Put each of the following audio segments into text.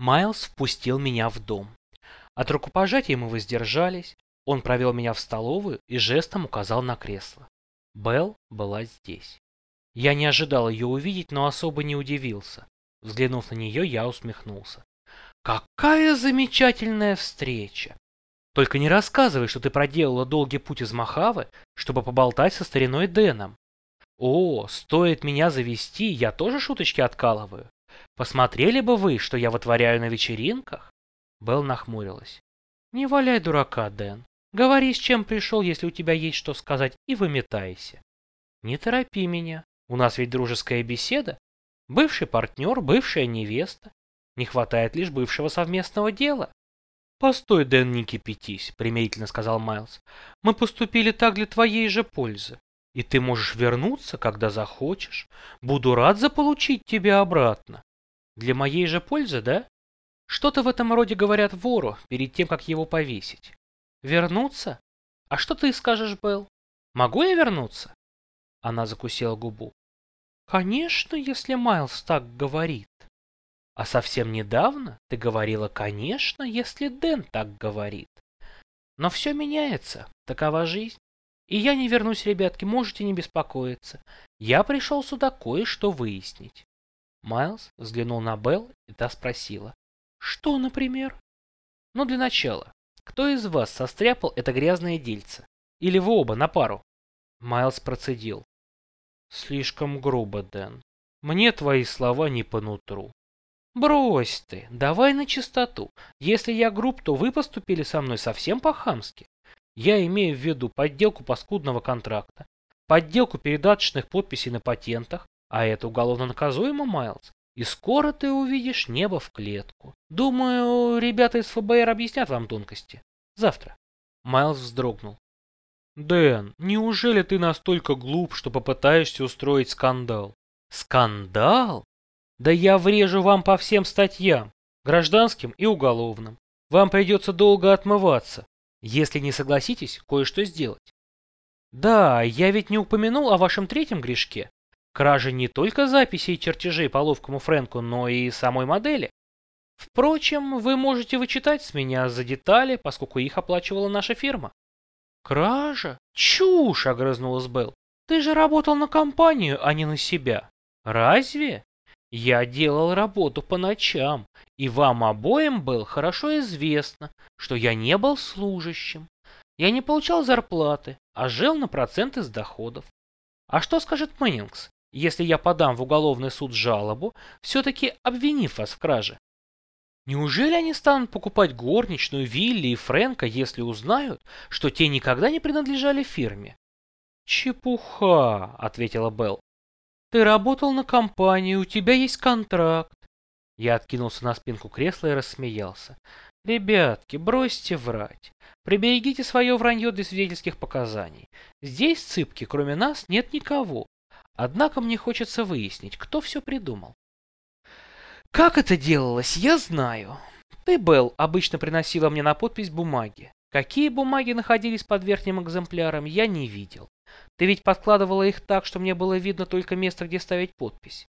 Майлз впустил меня в дом. От рукопожатия мы воздержались, он провел меня в столовую и жестом указал на кресло. Белл была здесь. Я не ожидал ее увидеть, но особо не удивился. Взглянув на нее, я усмехнулся. «Какая замечательная встреча! Только не рассказывай, что ты проделала долгий путь из Махавы, чтобы поболтать со стариной Дэном. О, стоит меня завести, я тоже шуточки откалываю. Посмотрели бы вы, что я вытворяю на вечеринках? Белл нахмурилась. Не валяй дурака, Дэн. Говори, с чем пришел, если у тебя есть что сказать, и выметайся. Не торопи меня. У нас ведь дружеская беседа. Бывший партнер, бывшая невеста. Не хватает лишь бывшего совместного дела. «Постой, Дэн, не кипятись», — примирительно сказал Майлз. «Мы поступили так для твоей же пользы. И ты можешь вернуться, когда захочешь. Буду рад заполучить тебя обратно. Для моей же пользы, да? Что-то в этом роде говорят вору перед тем, как его повесить. Вернуться? А что ты скажешь, Белл? Могу я вернуться? Она закусила губу. Конечно, если Майлз так говорит. А совсем недавно ты говорила, конечно, если Дэн так говорит. Но все меняется, такова жизнь. И я не вернусь, ребятки, можете не беспокоиться. Я пришел сюда кое-что выяснить. Майлз взглянул на Белл, и та спросила. Что, например? Ну, для начала, кто из вас состряпал это грязное дельце? Или вы оба на пару? Майлз процедил. Слишком грубо, Дэн. Мне твои слова не по нутру. Брось ты, давай на чистоту. Если я груб, то вы поступили со мной совсем по-хамски. Я имею в виду подделку паскудного контракта, подделку передаточных подписей на патентах, а это уголовно наказуемо, Майлз. И скоро ты увидишь небо в клетку. Думаю, ребята из ФБР объяснят вам тонкости. Завтра. Майлз вздрогнул. Дэн, неужели ты настолько глуп, что попытаешься устроить скандал? Скандал? Да я врежу вам по всем статьям, гражданским и уголовным. Вам придется долго отмываться, если не согласитесь кое-что сделать. Да, я ведь не упомянул о вашем третьем грешке. Кража не только записей и чертежей по ловкому Фрэнку, но и самой модели. Впрочем, вы можете вычитать с меня за детали, поскольку их оплачивала наша фирма. Кража? Чушь, огрызнулась Белл. Ты же работал на компанию, а не на себя. Разве? Я делал работу по ночам, и вам обоим было хорошо известно, что я не был служащим. Я не получал зарплаты, а жил на проценты с доходов. А что скажет Мэннингс, если я подам в уголовный суд жалобу, все-таки обвинив вас в краже? Неужели они станут покупать горничную, Вилли и Фрэнка, если узнают, что те никогда не принадлежали фирме? «Чепуха», — ответила Белл. «Ты работал на компанию, у тебя есть контракт». Я откинулся на спинку кресла и рассмеялся. «Ребятки, бросьте врать. Приберегите свое вранье для свидетельских показаний. Здесь, цыпки, кроме нас, нет никого. Однако мне хочется выяснить, кто все придумал. Как это делалось, я знаю. Ты, Белл, обычно приносила мне на подпись бумаги. Какие бумаги находились под верхним экземпляром, я не видел. Ты ведь подкладывала их так, что мне было видно только место, где ставить подпись.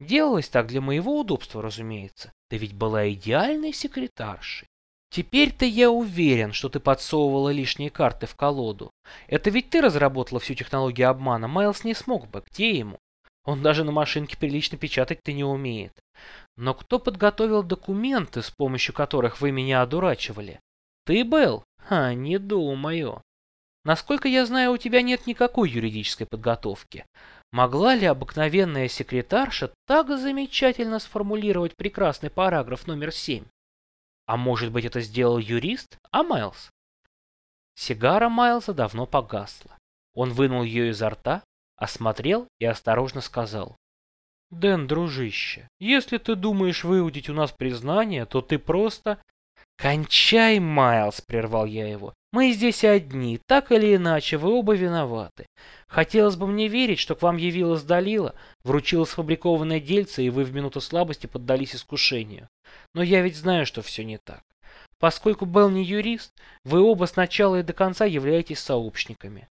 Делалось так для моего удобства, разумеется. Ты ведь была идеальной секретаршей. Теперь-то я уверен, что ты подсовывала лишние карты в колоду. Это ведь ты разработала всю технологию обмана. Майлз не смог бы. Где ему? Он даже на машинке прилично печатать-то не умеет. Но кто подготовил документы, с помощью которых вы меня одурачивали? Ты, Белл? Ха, не думаю. Насколько я знаю, у тебя нет никакой юридической подготовки. Могла ли обыкновенная секретарша так замечательно сформулировать прекрасный параграф номер семь? А может быть это сделал юрист, а Майлз? Сигара Майлза давно погасла. Он вынул ее изо рта, осмотрел и осторожно сказал. «Дэн, дружище, если ты думаешь выудить у нас признание, то ты просто...» «Кончай, Майлз!» — прервал я его. «Мы здесь одни, так или иначе, вы оба виноваты. Хотелось бы мне верить, что к вам явилась Далила, вручила сфабрикованное дельце, и вы в минуту слабости поддались искушению. Но я ведь знаю, что все не так. Поскольку Белл не юрист, вы оба с начала и до конца являетесь сообщниками.